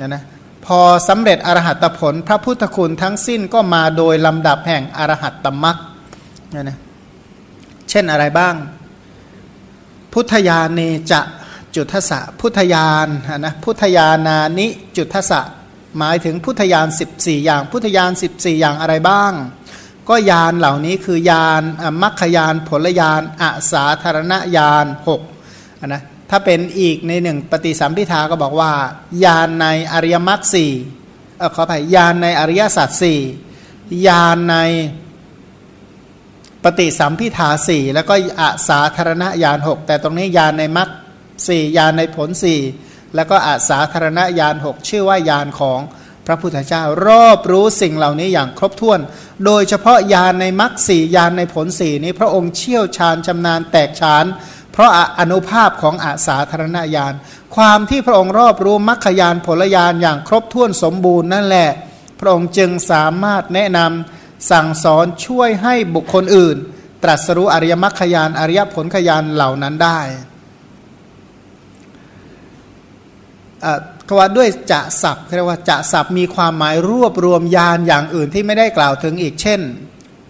นะนะพอสำเร็จอรหัตผล พระพุทธคุณทั้งสิ้นก็มาโดยลำดับแห่งอรหัตตมรักนะนะเช่นอะไรบ้าง พุทธญาเนจะจุทสะพุทธญาณนะพุทธญานานิจุทสะหมายถึงพุทธญาณ14 อย่าง พุทธญาณ14 อย่างอะไรบ้าง ก็ยานเหล่านี้คือยานมัคคยานผลยานอาสาธารณญาณ6นะ ถ้าเป็นอีกในหนึ่งปฏิสัมพิทาก็บอกว่ายานในอริยมรรคสี่เออขออภัยยานในอริยสัจสี่ยานในปฏิสัมพิทาสี่แล้วก็อาสาธารณญาณหกแต่ตรงนี้ยานในมรรคสี่ยานในผลสี่แล้วก็อาสาธารณญาณหกชื่อว่ายานของพระพุทธเจ้ารอบรู้สิ่งเหล่านี้อย่างครบถ้วน โดยเฉพาะยานในมรรคสี่ยานในผลสี่นี้พระองค์เชี่ยวชาญชำนาญแตกฉาน เพราะอนุภาพของอาสาธารณญาณ ความที่พระองค์รอบรู้มรรคยานผลยานอย่างครบถ้วนสมบูรณ์นั่นแหละ พระองค์จึงสามารถแนะนำสั่งสอนช่วยให้บุคคลอื่น ตรัสรู้อริยมรรคยานอริยผลขยานเหล่านั้นได้คำว่าด้วยจะศัพท์เรียกว่าจะศัพท์มีความหมายรวบรวมยานอย่างอื่นที่ไม่ได้กล่าวถึงอีกเช่น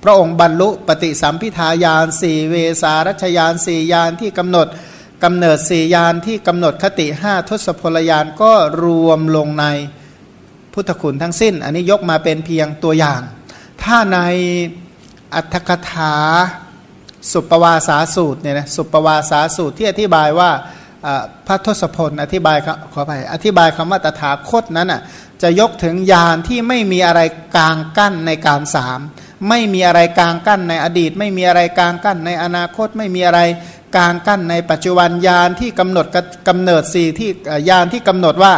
ระองค์บรรลุปฏิสัมพิทายานสี่เวสารัชยานสี่ยานที่กำหนดกำเนิดสี่ยานที่กำหนดคติห้าทศพลยานก็รวมลงในพุทธคุณทั้งสิ้น อันนี้ยกมาเป็นเพียงตัวอย่าง ถ้าในอัตถกถาสุปวาสาสูตรเนี่ยนะสุปวาสาสูตรที่อธิบายว่าพระทศพลอธิบายขอไปอธิบายคำว่าตถาคตนั้นอะจะยกถึงยานที่ไม่มีอะไรกลางกั้นในการสาม ไม่มีอะไรกลางกั้นในอดีต ไม่มีอะไรกลางกั้นในอนาคต ไม่มีอะไรกลางกั้นในปัจจุบันยานที่กำหนดกำเนิดสี่ที่ยานที่กำหนดว่า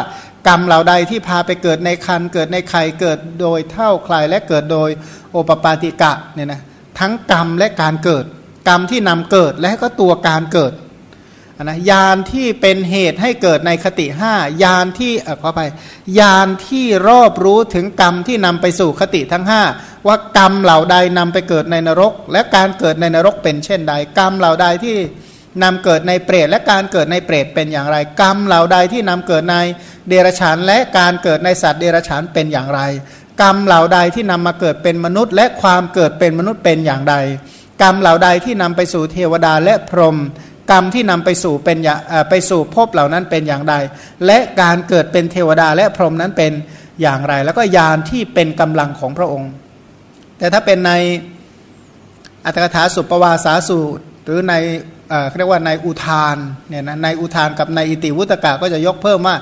กรรมเหล่าใดที่พาไปเกิดในคันเกิดในไข่เกิดโดยเท่าใครและเกิดโดยโอปปาติกะเนี่ยนะทั้งกรรมและการเกิด กรรมที่นำเกิดและก็ตัวการเกิด นะยานที่เป็นเหตุให้เกิดในคติห้ายานที่เออขอไปยานที่รอบรู้ถึงกรรมที่นำไปสู่คติทั้งห้าว่ากรรมเหล่าใดนำไปเกิดในนรก และการเกิดในนรกเป็นเช่นใด กรรมเหล่าใดที่นำเกิดในเปรตและการเกิดในเปรตเป็นอย่างไร กรรมเหล่าใดที่นำเกิดในเดรัจฉานและการเกิดในสัตว์เดรัจฉานเป็นอย่างไร กรรมเหล่าใดที่นำมาเกิดเป็นมนุษย์ และความเกิดเป็นมนุษย์เป็นอย่างใด กรรมเหล่าใดที่นำไปสู่เทวดาและพรหม กรรมที่นำไปสู่เป็นไปสู่ภพเหล่านั้นเป็นอย่างไรและการเกิดเป็นเทวดาและพรหมนั้นเป็นอย่างไร แล้วก็ยานที่เป็นกำลังของพระองค์ แต่ถ้าเป็นในอัตถกถาสุปวาสาสูตรหรือในเรียกว่าในอุทานเนี่ยนะในอุทานกับในอิติวุตกะก็จะยกเพิ่มว่า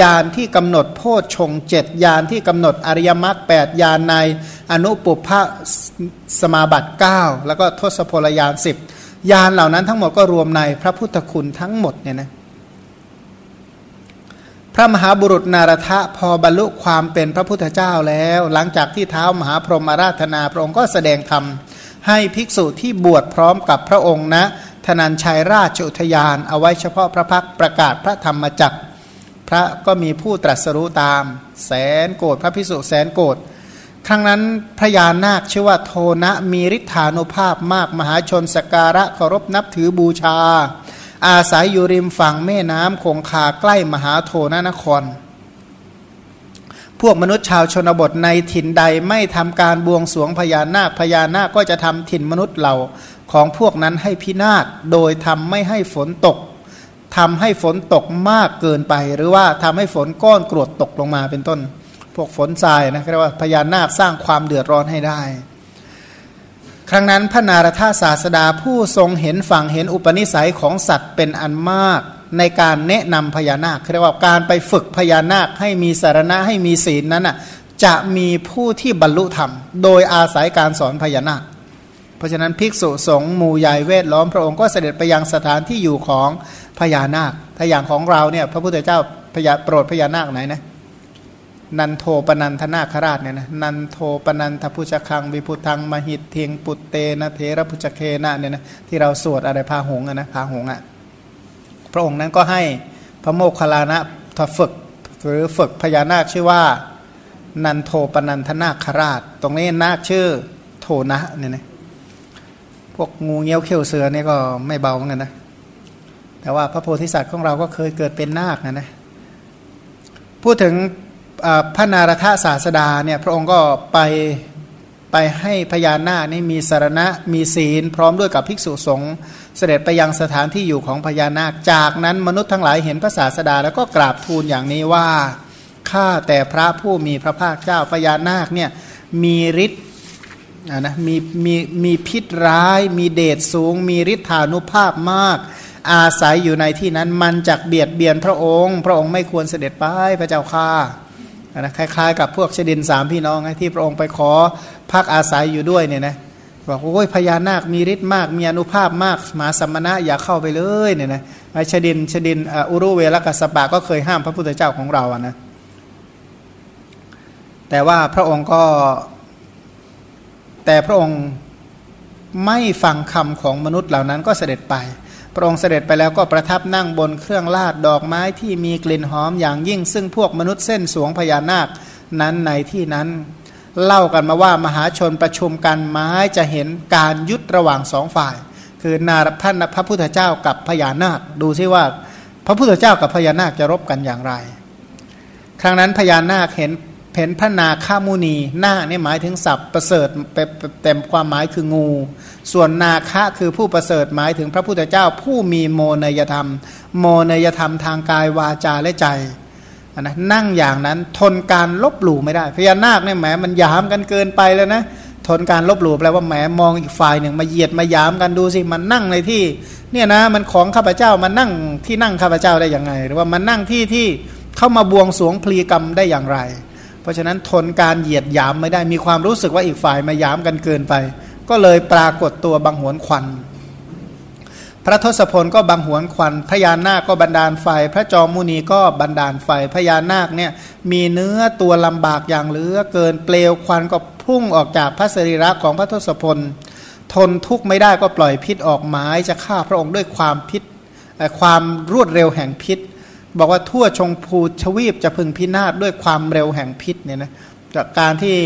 ยานที่กำหนดโพชฌงเจ็ดยานที่กำหนดอริยมรรคแปดยานในอนุปุพะสมาบัติ 9 แล้วก็ทศพลยานสิบ ยานเหล่านั้นทั้งหมดก็รวมในพระพุทธคุณทั้งหมดเนี่ยนะพระมหาบุรุษนารทะพอบรรลุความเป็นพระพุทธเจ้าแล้ว หลังจากที่เท้ามหาพรหมาราธนาพระองค์ก็แสดงธรรมให้ภิกษุที่บวชพร้อมกับพระองค์นะธนันชัยราชอุทยาน เอาไว้เฉพาะพระพักประกาศพระธรรมจักร พระก็มีผู้ตรัสรู้ตาม แสนโกรธพระภิกษุแสนโกรธ ครั้งนั้นพระยานาคชื่อว่าโทนะมีฤทธานุภาพมากมหาชนสการะเคารพนับถือบูชา อาศัยอยู่ริมฝั่งแม่น้ำคงคาใกล้มหาโทนะนคร พวกมนุษย์ชาวชนบทในถิ่นใดไม่ทำการบวงสวงพญานาคพญานาคก็จะทำถิ่นมนุษย์เหล่าของพวกนั้นให้พินาศโดยทำไม่ให้ฝนตกทำให้ฝนตกมากเกินไป หรือว่าทำให้ฝนก้อนกรวดตกลงมาเป็นต้น พวกฝนทรายนะเรียกว่าพญานาคสร้างความเดือดร้อนให้ได้ ครั้งนั้นพระนารถาศาสดาผู้ทรงเห็นฝั่งเห็นอุปนิสัยของสัตว์เป็นอันมาก ในการแนะนำพญานาคเรียกว่าการไปฝึกพญานาคให้มีสารณะให้มีศีลนั้นอะจะมีผู้ที่บรรลุธรรม โดยอาศัยการสอนพญานาค เพราะฉะนั้นภิกษุสงฆ์หมู่ใหญ่เวทล้อมพระองค์ก็เสด็จไปยังสถานที่อยู่ของพญานาค ถ้าอย่างของเราเนี่ยพระพุทธเจ้าพญาโปรดพญานาคไหนนะ นันโทปนันทนาคราชเนี่ยนะนันโทปนันทพุชคังวิพุทังมหิตเทียงปุตเตนะเทระพุชเคนะเนี่ยนะที่เราสวดอะไรพาหงอะนะพาหงอะพระองค์นั้นก็ให้พระโมคคัลลานะทฝึกหรือฝึกพญานาคชื่อว่า นันโทปนันทนาคราช ตรงนี้นาคชื่อโทนะเนี่ยนะพวกงูเงี้ยวเขี้ยวเสือเนี่ยก็ไม่เบาเหมือนกันนะแต่ว่าพระโพธิสัตว์ของเราก็เคยเกิดเป็นนาคนะนะพูดถึง พระนารถศาสดาเนี่ยพระองค์ก็ไปไปให้พญานาคนี่มีสารณะมีศีล พร้อมด้วยกับภิกษุสงฆ์เสด็จไปยังสถานที่อยู่ของพญานาค จากนั้นมนุษย์ทั้งหลายเห็นพระศาสดาแล้วก็กราบทูลอย่างนี้ว่าข้าแต่พระผู้มีพระภาคเจ้าพญานาคเนี่ยมีฤทธิ์นะมีมีมีพิษร้าย มีเดชสูง มีฤทธานุภาพมาก อาศัยอยู่ในที่นั้นมันจักเบียดเบียนพระองค์ พระองค์ไม่ควรเสด็จไปพระเจ้าข้า นะคล้ายๆกับพวกเชดินสามพี่น้องที่พระองค์ไปขอพักอาศัยอยู่ด้วยเนี่ยนะบอกโอ้ยพญานาคมีฤทธิ์มาก มีอนุภาพมากมหาสัมมณะอย่าเข้าไปเลยเนี่ยนะไอชดินชดินอุรุเวลกัสปะก็เคยห้ามพระพุทธเจ้าของเราอะนะแต่ว่าพระองค์ก็ แต่พระองค์ไม่ฟังคำของมนุษย์เหล่านั้นก็เสด็จไป พระองค์เสด็จไปแล้วก็ประทับนั่งบนเครื่องลาดดอกไม้ที่มีกลิ่นหอมอย่างยิ่ง ซึ่งพวกมนุษย์เส้นสวงพญานาคนั้นในที่นั้น เล่ากันมาว่ามหาชนประชุมกันไม้จะเห็นการยุดระหว่างสองฝ่าย คือนาท่านพระพุทธเจ้ากับพญานาค ดูซิว่า พระพุทธเจ้ากับพญานาคจะรบกันอย่างไร ครั้งนั้นพญานาคเห็น เห็นพระนาคามุนีนาคนี่ยหมายถึงศัพท์ประเสริฐเต็มความหมายคืองู ส่วนนาคะคือผู้ประเสริฐหมายถึงพระพุทธเจ้าผู้มีโมเนยธรรม โมเนยธรรมทางกายวาจาและใจนะนั่งอย่างนั้นทนการลบหลู่ไม่ได้พญานาคเนี่ยแหมมันยามกันเกินไปแล้วนะทนการลบหลู่แปลว่าแหมมองอีกฝ่ายหนึ่งมาเหยียดมายามกันดูสิมันนั่งในที่ เนี่ยนะมันของข้าพเจ้ามันนั่งที่นั่งข้าพเจ้าได้อย่างไง หรือว่ามันนั่งที่ที่เข้ามาบวงสวงพลีกรรมได้อย่างไร เพราะฉะนั้นทนการเหยียดยามไม่ได้มีความรู้สึกว่าอีกฝ่ายมายามกันเกินไป ก็เลยปรากฏตัวบังหวนควัน พระทศพลก็บังหวนควันพญานาคก็บันดาลไฟ พระจอมมุนีก็บันดาลไฟพญานาคเนี่ยมีเนื้อตัวลำบากอย่างเหลือเกินเปลวควันก็พุ่งออกจากพระสรีระของพระทศพล ทนทุกข์ไม่ได้ก็ปล่อยพิษออกหมายจะฆ่าพระองค์ด้วยความพิษความรวดเร็วแห่งพิษ บอกว่าทั่วชงภูชวีปจะพึงพินาศด้วยความเร็วแห่งพิษเนี่ยนะจากการที่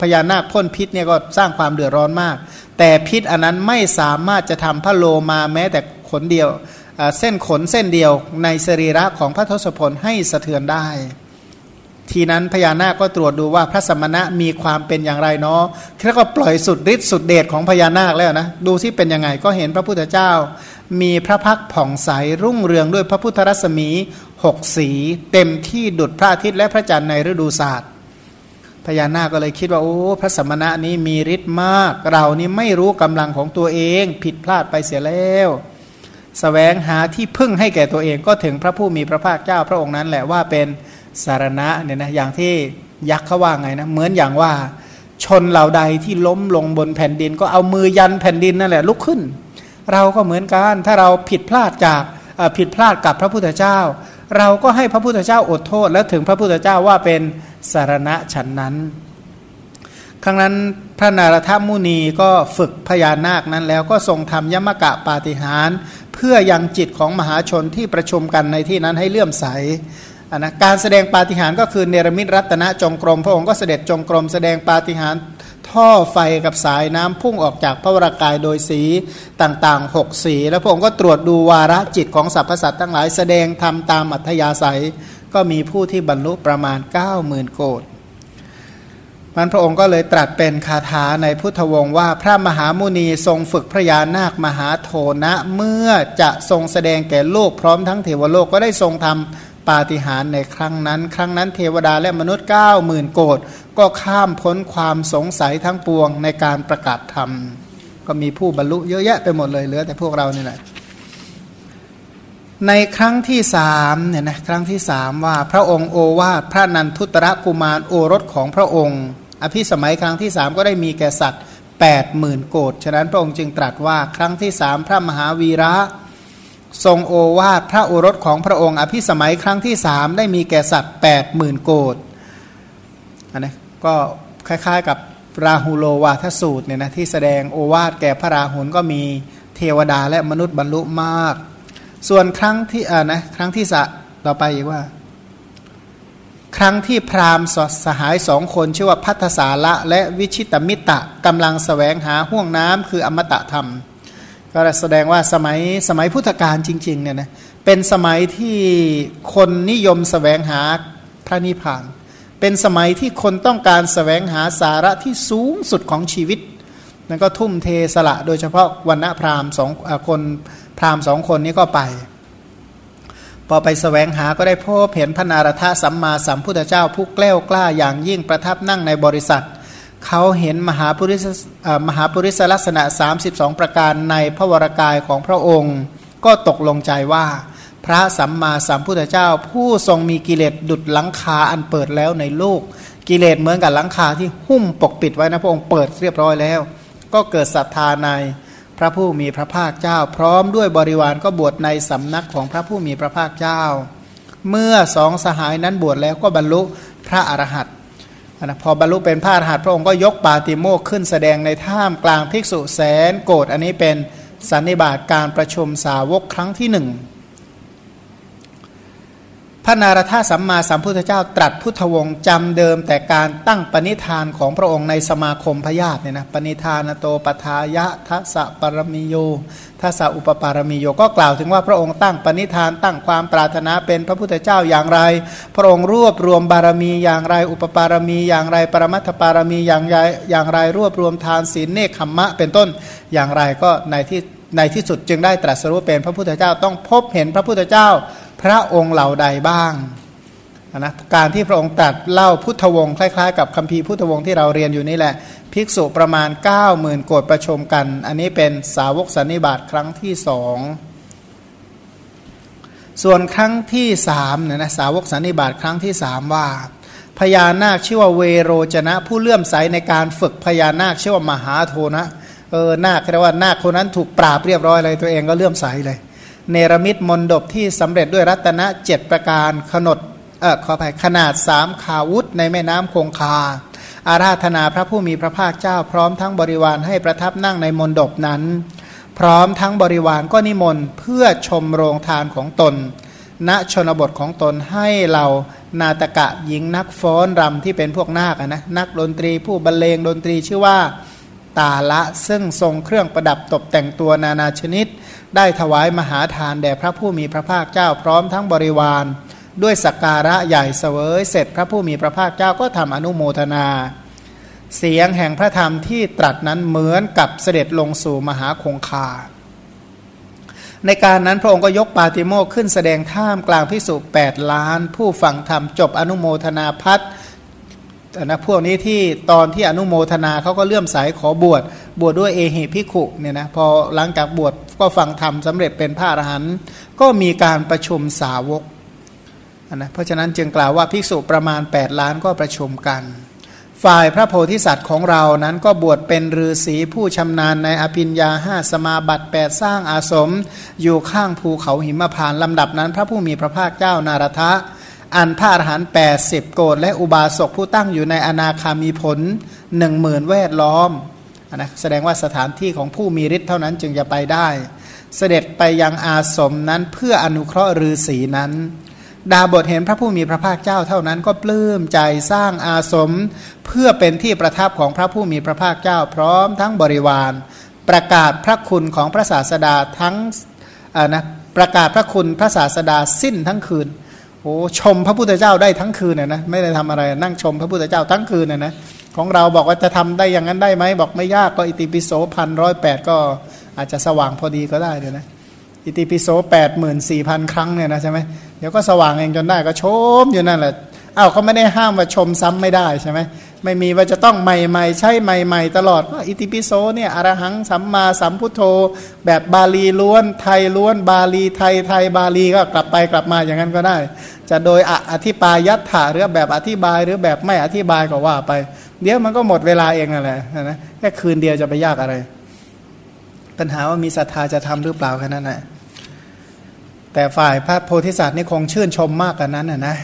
พญานาคพ่นพิษเนี่ยก็สร้างความเดือดร้อนมาก แต่พิษอันนั้นไม่สามารถจะทำพระโลมาแม้แต่ขนเดียวเส้นขนเส้นเดียวในสรีระของพระทศพลให้สะเทือนได้ ทีนั้นพญานาคก็ตรวจดูว่าพระสมณะมีความเป็นอย่างไรเนาะแล้วก็ปล่อยสุดฤทธิ์สุดเดชของพญานาคแล้วนะ ดูซิเป็นยังไงก็เห็นพระพุทธเจ้า มีพระพักผ่องใสรุ่งเรืองด้วยพระพุทธรัศมี หกสีเต็มที่ดุดพระอาทิตย์และพระจันทร์ในฤดูศาสตร์พญานาคก็เลยคิดว่าโอ้พระสมณะนี้มีฤทธิ์มาก เรานี่ไม่รู้กำลังของตัวเองผิดพลาดไปเสียแล้วสแสวงหาที่พึ่งให้แก่ตัวเองก็ถึงพระผู้มีพระภาคเจ้าพระองค์นั้นแหละว่าเป็นสารณะเนี่ยนะอย่างที่ยักษ์เขาว่าไงนะเหมือนอย่างว่า ชนเหล่าใดที่ล้มลงบนแผ่นดิน ก็เอามือยันแผ่นดินนั่นแหละลุกขึ้น เราก็เหมือนกันถ้าเราผิดพลาดจากผิดพลาดกับพระพุทธเจ้า เราก็ให้พระพุทธเจ้าอดโทษ และถึงพระพุทธเจ้าว่าเป็นสารณะฉันนั้น ครั้งนั้นพระนารถมุนีก็ฝึกพญานาคนั้นแล้วก็ทรงทำยมกะปาฏิหารเพื่อยังจิตของมหาชนที่ประชุมกันในที่นั้นให้เลื่อมใสนะการแสดงปาฏิหารก็คือเนรมิตรัตนจงกรม พระองค์ก็เสด็จจงกรมแสดงปาฏิหาร ท่อไฟกับสายน้ำพุ่งออกจากพระวรากายโดยสีต่างๆหกสี แล้วพระองค์ก็ตรวจดูวาระจิตของสรรพสัตว์ทั้งหลายแสดงทำตามอัธยาศัย ก็มีผู้ที่บรรลุประมาณ 90,000 โกดมันพระองค์ก็เลยตรัสเป็นคาถาในพุทธวงศ์ว่าพระมหามุนีทรงฝึกพระยานาคมหาโทนะ เมื่อจะทรงแสดงแก่โลกพร้อมทั้งเทวโลกก็ได้ทรงทำ ปาฏิหาริย์ในครั้งนั้น ครั้งนั้นเทวดาและมนุษย์ 9 0,000 โกดก็ข้ามพ้นความสงสัยทั้งปวงในการประกาศธรรม ก็มีผู้บรรลุเยอะแยะไปหมดเลยเหลือแต่พวกเรานี่แหละในครั้งที่สามเนี่ยนะครั้งที่สามว่าพระองค์โอวาทพระนันทุตระกุมารโอรสของพระองค์ อภิสมัยครั้งที่สามก็ได้มีแก่สัตว์8ปดหมื่นโกดฉะนั้นพระองค์จึงตรัสว่าครั้งที่สามพระมหาวีระ ทรงโอวาทพระโอรสของพระองค์ อภิสมัยครั้งที่สามได้มีแก่สัตว์8ปดหมื่นโกดอันนี้ก็คล้ายๆกับราหูโลวาทสูตรเนี่ยนะที่แสดงโอวาทแก่พระราหุลก็มีเทวดาและมนุษย์บรรลุมาก ส่วนครั้งที่อ่านะครั้งที่สะต่อไปอีกว่า ครั้งที่พราหมณ์สหายสองคนชื่อว่าพัทสาละและวิชิตมิตะกำลังสแสวงหาห่วงน้ำคืออมตะธรรม ก็แสดงว่าสมัยสมัยพุทธกาลจริงๆเนี่ยนะเป็นสมัยที่คนนิยมสแสวงหาพระนิพพาน เป็นสมัยที่คนต้องการสแสวงหาสาระที่สูงสุดของชีวิตนั่นก็ทุ่มเทสละ โดยเฉพาะวันณะพราหมณ์สองคนพราหมณ์สองคนนี้ก็ไป พอไปสแสวงหาก็ได้พบเห็นพระนารถสัมมาสัมพุทธเจ้าผู้แกล้วกล้าอย่างยิ่งประทับนั่งในบริษัท เขาเห็นมหาปุริสมหาปุริสลักษณะ 32 ประการในพระวรากายของพระองค์ ก็ตกลงใจว่า พระสัมมาสัมพุทธเจ้า ผู้ทรงมีกิเลสดุดหลังคาอันเปิดแล้วในโลก กิเลสเหมือนกับหลังคาที่หุ้มปกปิดไว้นะพระองค์เปิดเรียบร้อยแล้ว ก็เกิดศรัทธาในพระผู้มีพระภาคเจ้า พร้อมด้วยบริวารก็บวชในสำนักของพระผู้มีพระภาคเจ้า เมื่อสองสหายนั้นบวชแล้วก็บรรลุพระอรหันต์ นะพอบรรลุเป็นพระอรหันต์พระองค์ก็ยกปาติโมกขึ้นแสดงในถ้ำกลางภิกษุแสนโกรธอันนี้เป็นสันนิบาตการประชุมสาวกครั้งที่หนึ่ง ระนารถาสัมมาสัมพุทธเจ้าตรัสพุทธวงศ์จำเดิมแต่การตั้งปณิธานของพระองค์ในสมาคมพญาติเนี่ยนะปณิธานโตปทายะทัสสะปรมิโยทัสสะอุปปารมิโยก็กล่าวถึงว่าพระองค์ตั้งปณิธานตั้งความปรารถนาเป็นพระพุทธเจ้าอย่างไร พระองค์รวบรวมบารมีอย่างไร อุปปารมีอย่างไร ปรมัตถปารมีอย่างไรอย่างไรรวบรวมทานศีลเนคขมมะ เป็นต้นอย่างไรก็ในที่ในที่สุดจึงได้ตรัสรู้เป็นพระพุทธเจ้าต้องพบเห็นพระพุทธเจ้า พระองค์เหล่าใดบ้างนะการที่พระองค์ตรัสเล่าพุทธวงศ์คล้ายๆ กับคัมภีร์พุทธวงศ์ที่เราเรียนอยู่นี่แหละ ภิกษุประมาณ 9 0,000โกดประชมกัน อันนี้เป็นสาวกสันนิบาตครั้งที่สองส่วนครั้งที่สามเนี่ยนะสาวกสันนิบาตครั้งที่สามว่า พญานาคชื่อว่าเวโรจนะ ผู้เลื่อมใสในการฝึกพญานาคชื่อว่ามหาโทนะเออนาคเรียกว่านาคคนนั้นถูกปราบเรียบร้อยเลยตัวเองก็เลื่อมใสเลย เนรมิตมนดบที่สำเร็จด้วยรัตนะเจ็ดประการขนดเออขออภัยขนาดสามขาวุธในแม่น้ำคงคา อาราธนาพระผู้มีพระภาคเจ้า พร้อมทั้งบริวารให้ประทับนั่งในมนดบนั้น พร้อมทั้งบริวารก็นิมนต์เพื่อชมโรงทานของตน ณชนบทของตนให้เรานาตกะหญิงนักฟ้อนรำที่เป็นพวกนาคนะนักดนตรีผู้บรรเลงดนตรีชื่อว่าตาละซึ่งทรงเครื่องประดับตกแต่งตัวนานาชนิด ได้ถวายมหาทานแด่พระผู้มีพระภาคเจ้าพร้อมทั้งบริวาร ด้วยสักการะใหญ่เสวยเสร็จพระผู้มีพระภาคเจ้าก็ทำอนุโมทนา เสียงแห่งพระธรรมที่ตรัสนั้นเหมือนกับเสด็จลงสู่มหาคงคา ในการนั้นพระองค์ก็ยกปาติโมกขึ้นแสดงท่ามกลางพิสุแปดล้าน ผู้ฟังธรรมจบอนุโมทนาพัฒน นะพวกนี้ที่ตอนที่อนุโมทนาเขาก็เลื่อมใสขอบวชบวชดด้วยเอหิพิขุเนี่ยนะพอหลังจากบวชก็ฟังธรรมสำเร็จเป็นพระอรหันต์ก็มีการประชุมสาวกนะเพราะฉะนั้นจึงกล่าวว่าภิกษุประมาณ 8 ล้านก็ประชุมกัน ฝ่ายพระโพธิสัตว์ของเรานั้นก็บวชเป็นฤาษีผู้ชำนาญในอภิญญาห้าสมาบัติแปดสร้างอาสม อยู่ข้างภูเขาหิมพานลำดับนั้น พระผู้มีพระภาคเจ้านารทะ อันพระอรหันต์แปดสิบโกดและอุบาสกผู้ตั้งอยู่ในอนาคามีผลหนึ่งหมื่นแวดล้อมนะแสดงว่าสถานที่ของผู้มีฤทธิ์เท่านั้นจึงจะไปได้ เสด็จไปยังอาสมนั้นเพื่ออนุเคราะห์ฤาษีนั้น ดาบทเห็นพระผู้มีพระภาคเจ้าเท่านั้นก็ปลื้มใจสร้างอาสม เพื่อเป็นที่ประทับของพระผู้มีพระภาคเจ้าพร้อมทั้งบริวาร ประกาศพระคุณของพระศาสดาทั้งนะประกาศพระคุณพระศาสดาสิ้นทั้งคืน โอ้ชมพระพุทธเจ้าได้ทั้งคืนน่ยนะไม่ได้ทำอะไรนั่งชมพระพุทธเจ้าทั้งคืนน่ยนะของเราบอกว่าจะทำได้อย่างนั้นได้ไหมบอกไม่ยากก็อิติปิโสพันร้อยแปดก็อาจจะสว่างพอดีก็ได้เลยนะอิติปิโสแปดหมื่นสี่พันครั้งเนี่ยนะใช่ไหมเดี๋ยวก็สว่างเองจนได้ก็ชมอยู่นั่นแหละอ้าวเขาไม่ได้ห้ามว่าชมซ้ำไม่ได้ใช่ไหม ไม่มีว่าจะต้องใหม่ๆ ใช่ใหม่ๆ ตลอดว่าอิติปิโสเนี่ยอรหังสัมมาสัมพุทโธ แบบบาลีล้วนไทยล้วน บาลีไทยไทยบาลีก็กลับไปกลับมาอย่างนั้นก็ได้ จะโดยอธิปายัตถะหรือแบบอธิบายหรือแบบไม่อธิบายก็ว่าไป เดี๋ยวมันก็หมดเวลาเองนั่นแหละนะแค่คืนเดียวจะไปยากอะไร ปัญหาว่ามีศรัทธาจะทำหรือเปล่าแค่นั้นแหละแต่ฝ่ายพระโพธิสัตว์นี่คงชื่นชมมากกว่านั้นนะนะ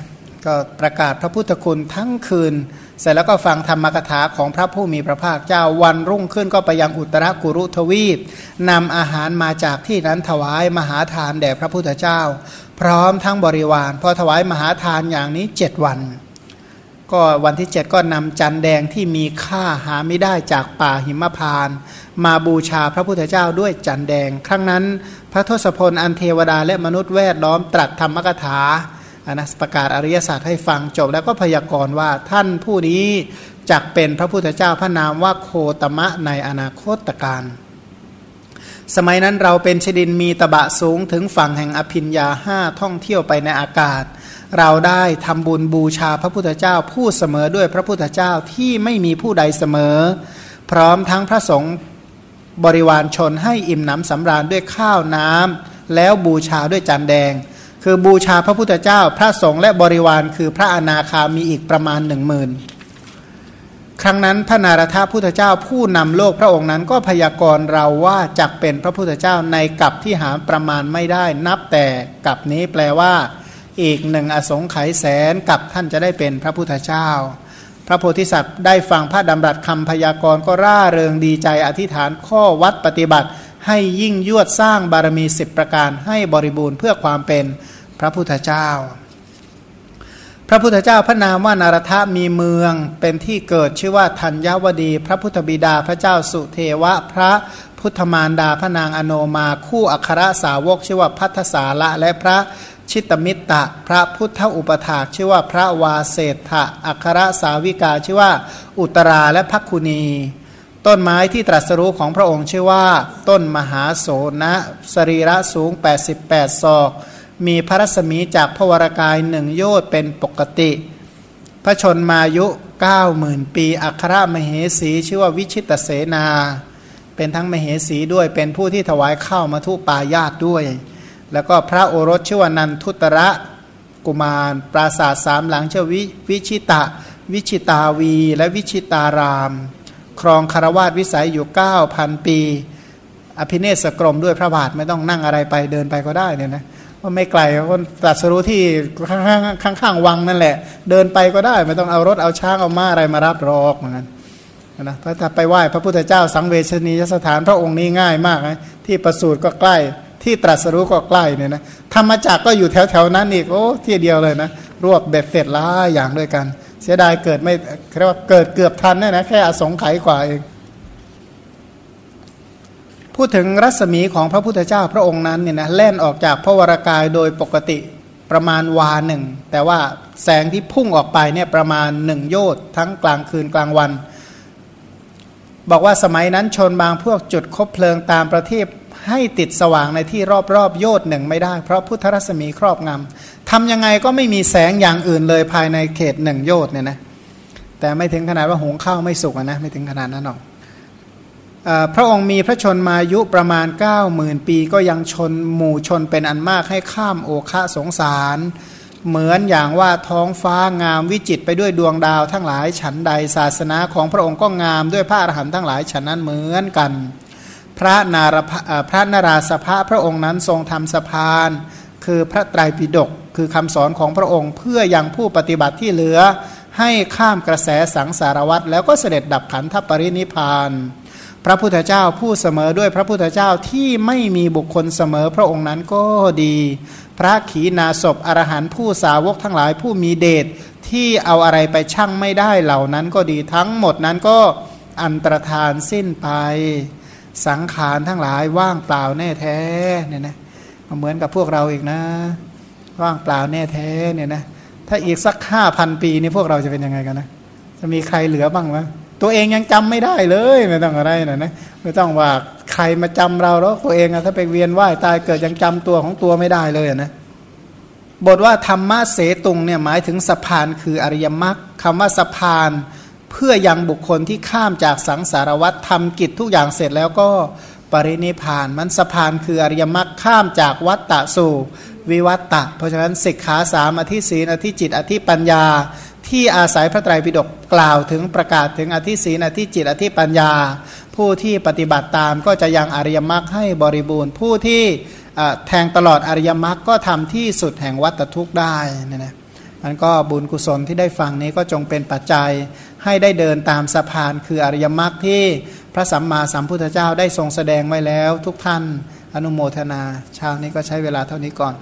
ก็ประกาศพระพุทธคุณทั้งคืน เสร็จแล้วก็ฟังธรรมกถาของพระผู้มีพระภาคเจ้าวันรุ่งขึ้นก็ไปยังอุตรกุรุทวีปนำอาหารมาจากที่นั้นถวายมหาทานแด่พระพุทธเจ้า พร้อมทั้งบริวารพอถวายมหาทานอย่างนี้เจ็ดวัน ก็วันที่เจ็ดก็นำจันแดงที่มีค่าหาไม่ได้จากป่าหิมพาน มาบูชาพระพุทธเจ้าด้วยจันแดง ครั้งนั้น พระทศพลอันเทวดาและมนุษย์แวดล้อมตรัสธรรมกถา นัสประกาศอริยศาสัจให้ฟังจบแล้วก็พยากรณ์ว่าท่านผู้นี้จักเป็นพระพุทธเจ้าพระนามว่าโคตมะในอนาคตการ สมัยนั้นเราเป็นชดินมีตะบะสูงถึงฝั่งแห่งอภินยาห้าท่องเที่ยวไปในอากาศ เราได้ทำบุญบูชาพระพุทธเจ้าผู้เสมอด้วยพระพุทธเจ้าที่ไม่มีผู้ใดเสมอ พร้อมทั้งพระสงฆ์บริวารชนให้อิ่มหนำสำราญด้วยข้าวน้ำแล้วบูชาด้วยจันแดง คือบูชาพระพุทธเจ้า พระสงฆ์และบริวาร คือพระอนาคามีอีกประมาณหนึ่งหมื่นครั้งนั้นพระนารถาพุทธเจ้าผู้นำโลกพระองค์นั้นก็พยากรณ์เราว่าจักเป็นพระพุทธเจ้าในกับที่หาประมาณไม่ได้ นับแต่กับนี้แปลว่า อีกหนึ่งอสงไขยแสนกับท่านจะได้เป็นพระพุทธเจ้า พระโพธิสัตว์ได้ฟังพระดำรัสคำพยากรณ์ก็ร่าเริงดีใจอธิษฐานข้อวัดปฏิบัติ ให้ยิ่งยวดสร้างบารมีสิบประการให้บริบูรณ์เพื่อความเป็น พระพุทธเจ้า พระพุทธเจ้าพระนามว่านารทะมีเมืองเป็นที่เกิดชื่อว่าธัญวดี พระพุทธบิดาพระเจ้าสุเทวะ พระพุทธมารดาพระนางอโนมาคู่อัครสาวกชื่อว่าพัทสาละและพระชิตมิตตะพระพุทธอุปถาชื่อว่าพระวาเศษฐะอัครสาวิกาชื่อว่า อุตราและพักคุณี ต้นไม้ที่ตรัสรู้ของพระองค์ชื่อว่า ต้นมหาโสนะสรีระสูง 88 ศอก มีพระรัศมีจากพระวรากายหนึ่งโยชน์เป็นปกติ พระชนมายุ9มื่นปี อัครมเหสีชื่อว่าวิชิตเสนา เป็นทั้งมเหสีด้วยเป็นผู้ที่ถวายข้าวมาทุปายาตด้วย แล้วก็พระโอรสชื่อว่านันทุตระกุมาร ปราสาทสามหลังชื่อวิวิชิตะ วิชิตาวี และวิชิตาราม ครองคารวาสวิสัยอยู่ 9,000 ปี อภิเนศกรมด้วยพระบาทไม่ต้องนั่งอะไรไปเดินไปก็ได้เนี่ยนะ ก็ไม่ไกลก็ตรัสรู้ที่ข้างๆข้างวังนั่นแหละ เดินไปก็ได้ไม่ต้องเอารถเอาช้างเอาม้าอะไรมารับรอกเหมือนกันนะถ้าไปไหว้พระพุทธเจ้าสังเวชนียสถานพระองค์นี้ง่ายมากนะที่ประสูติก็ใกล้ ที่ตรัสรู้ก็ใกล้เนี่ยนะธรรมจักก็อยู่แถวๆนั้นอีกโอ้ที่เดียวเลยนะรวบเบ็ดเสร็จล้าอย่างด้วยกัน เสียดายเกิดไม่เรียกว่าเกิดเกือบทันเนี่ยนะแค่อสงไขยกว่าเอง พูดถึงรัศมีของพระพุทธเจ้าพระองค์นั้นเนี่ยนะแล่นออกจากพระวรากายโดยปกติประมาณวาหนึ่ง แต่ว่าแสงที่พุ่งออกไปเนี่ยประมาณหนึ่งโยช์ทั้งกลางคืนกลางวัน บอกว่าสมัยนั้นชนบางพวกจุดคบเพลิงตามประทีปให้ติดสว่างในที่รอบๆโยช์หนึ่งไม่ได้ เพราะพุทธรัศมีครอบงำทำยังไงก็ไม่มีแสงอย่างอื่นเลยภายในเขตหนึ่งโยช์เนี่ยนะแต่ไม่ถึงขนาดว่าหงข้าวไม่สุกนะไม่ถึงขนาดนั้นหรอก พระองค์มีพระชนมายุประมาณ 9 0,000 ปีก็ยังชนหมู่ชนเป็นอันมากให้ข้ามโอคะสงสาร เหมือนอย่างว่าท้องฟ้างามวิจิตไปด้วยดวงดาวทั้งหลายฉันใดศาสนาของพระองค์ก็งามด้วยพระอรหันต์ทั้งหลายฉันนั้นเหมือนกัน พระนารพระนราสภะพระองค์นั้นทรงทำสะพาน คือพระไตรปิฎกคือคำสอนของพระองค์เพื่อยังผู้ปฏิบัติที่เหลือ ให้ข้ามกระแสสังสารวัตรแล้วก็เสด็จดับขันธปรินิพาน พระพุทธเจ้าผู้เสมอด้วยพระพุทธเจ้าที่ไม่มีบุคคลเสมอพระองค์นั้นก็ดี พระขีณาสพอรหันผู้สาวกทั้งหลายผู้มีเดชที่เอาอะไรไปชั่งไม่ได้เหล่านั้นก็ดีทั้งหมดนั้นก็อันตรธานสิ้นไปสังขารทั้งหลายว่างเปล่าแน่แท้เนี่ยนะเหมือนกับพวกเราอีกนะ ว่างเปล่าแน่แท้เนี่ยนะถ้าอีกสักห้าพันปีนี่พวกเราจะเป็นยังไงกันนะ จะมีใครเหลือบ้างไหม ตัวเองยังจำไม่ได้เลยไม่ต้องอะไรนะนะไม่ต้องว่าใครมาจำเราแล้วตัวเองอะถ้าไปเวียนว่ายตายเกิดยังจำตัวของตัวไม่ได้เลยนะบทว่าธรรมะเสตุงเนี่ยหมายถึงสะพานคืออริยมรรคคำว่าสะพานเพื่อยังบุคคลที่ข้ามจากสังสารวัฏทำกิจทุกอย่างเสร็จแล้วก็ปรินิพานมันสะพานคืออริยมรรคข้ามจากวัตตะสู่วิวัตตะเพราะฉะนั้นสิกขาสามอธิศีนอธิจิตอธิปัญญา ที่อาศัยพระไตรปิฎกกล่าวถึงประกาศถึงอธิศีนอธิจิตอธิปัญญา ผู้ที่ปฏิบัติตามก็จะยังอริยมรรคให้บริบูรณ์ ผู้ที่แทงตลอดอริยมรรคก็ทำที่สุดแห่งวัตทุกข์ได้นะนะมันก็บุญกุศลที่ได้ฟังนี้ก็จงเป็นปัจจัยให้ได้เดินตามสะพานคืออริยมรรคที่พระสัมมาสัมพุทธเจ้าได้ทรงแสดงไว้แล้วทุกท่านอนุโมทนาเช้านี้ก็ใช้เวลาเท่านี้ก่อน